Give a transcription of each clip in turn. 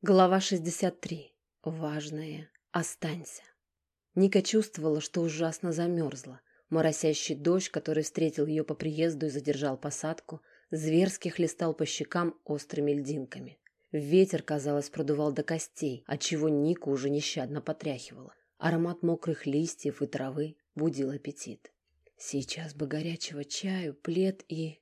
Глава 63. Важное. Останься. Ника чувствовала, что ужасно замерзла. Моросящий дождь, который встретил ее по приезду и задержал посадку, зверски хлестал по щекам острыми льдинками. Ветер, казалось, продувал до костей, отчего Ника уже нещадно потряхивала. Аромат мокрых листьев и травы будил аппетит. Сейчас бы горячего чаю, плед и...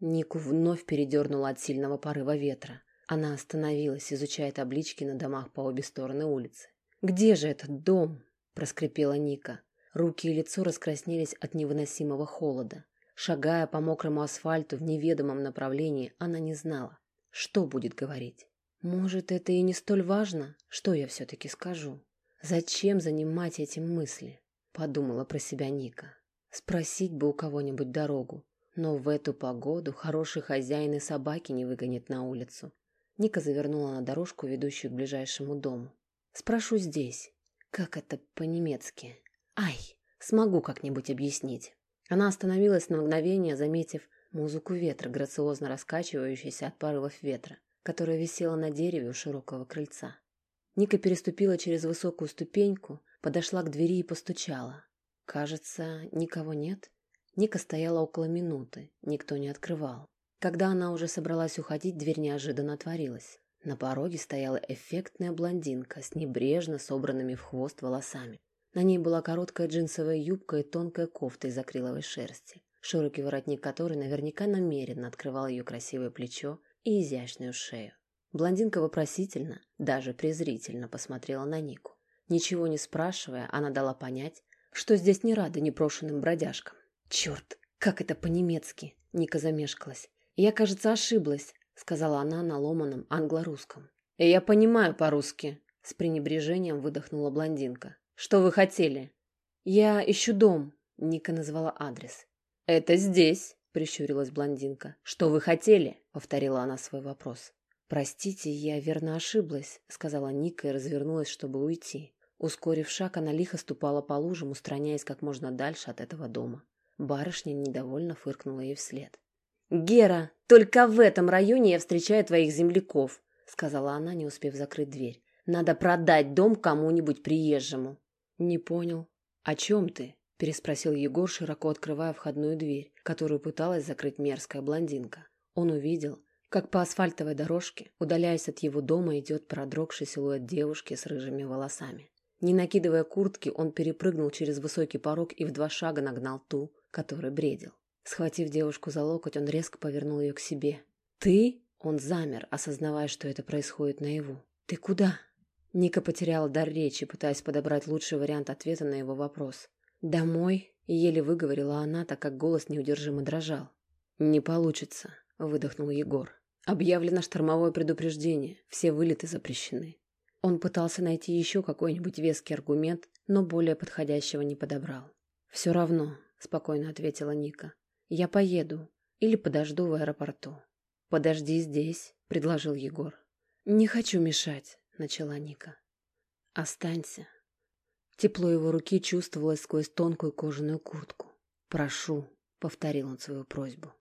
Нику вновь передернула от сильного порыва ветра. Она остановилась, изучая таблички на домах по обе стороны улицы. «Где же этот дом?» – проскрипела Ника. Руки и лицо раскраснелись от невыносимого холода. Шагая по мокрому асфальту в неведомом направлении, она не знала, что будет говорить. «Может, это и не столь важно, что я все-таки скажу? Зачем занимать этим мысли?» – подумала про себя Ника. «Спросить бы у кого-нибудь дорогу, но в эту погоду хороший хозяин и собаки не выгонит на улицу. Ника завернула на дорожку, ведущую к ближайшему дому. «Спрошу здесь. Как это по-немецки? Ай, смогу как-нибудь объяснить». Она остановилась на мгновение, заметив музыку ветра, грациозно раскачивающейся от порывов ветра, которая висела на дереве у широкого крыльца. Ника переступила через высокую ступеньку, подошла к двери и постучала. Кажется, никого нет. Ника стояла около минуты, никто не открывал. Когда она уже собралась уходить, дверь неожиданно отворилась. На пороге стояла эффектная блондинка с небрежно собранными в хвост волосами. На ней была короткая джинсовая юбка и тонкая кофта из акриловой шерсти, широкий воротник которой наверняка намеренно открывал ее красивое плечо и изящную шею. Блондинка вопросительно, даже презрительно посмотрела на Нику. Ничего не спрашивая, она дала понять, что здесь не рады непрошенным бродяжкам. «Черт, как это по-немецки!» Ника замешкалась. «Я, кажется, ошиблась», — сказала она на ломаном англо-русском. «Я понимаю по-русски», — с пренебрежением выдохнула блондинка. «Что вы хотели?» «Я ищу дом», — Ника назвала адрес. «Это здесь», — прищурилась блондинка. «Что вы хотели?» — повторила она свой вопрос. «Простите, я верно ошиблась», — сказала Ника и развернулась, чтобы уйти. Ускорив шаг, она лихо ступала по лужам, устраняясь как можно дальше от этого дома. Барышня недовольно фыркнула ей вслед. «Гера, только в этом районе я встречаю твоих земляков», сказала она, не успев закрыть дверь. «Надо продать дом кому-нибудь приезжему». «Не понял. О чем ты?» переспросил Егор, широко открывая входную дверь, которую пыталась закрыть мерзкая блондинка. Он увидел, как по асфальтовой дорожке, удаляясь от его дома, идет продрогший силуэт девушки с рыжими волосами. Не накидывая куртки, он перепрыгнул через высокий порог и в два шага нагнал ту, который бредил. Схватив девушку за локоть, он резко повернул ее к себе. «Ты?» Он замер, осознавая, что это происходит наяву. «Ты куда?» Ника потеряла дар речи, пытаясь подобрать лучший вариант ответа на его вопрос. «Домой?» — еле выговорила она, так как голос неудержимо дрожал. «Не получится», — выдохнул Егор. «Объявлено штормовое предупреждение. Все вылеты запрещены». Он пытался найти еще какой-нибудь веский аргумент, но более подходящего не подобрал. «Все равно», — спокойно ответила Ника. Я поеду или подожду в аэропорту. Подожди здесь, предложил Егор. Не хочу мешать, начала Ника. Останься. Тепло его руки чувствовалось сквозь тонкую кожаную куртку. Прошу, повторил он свою просьбу.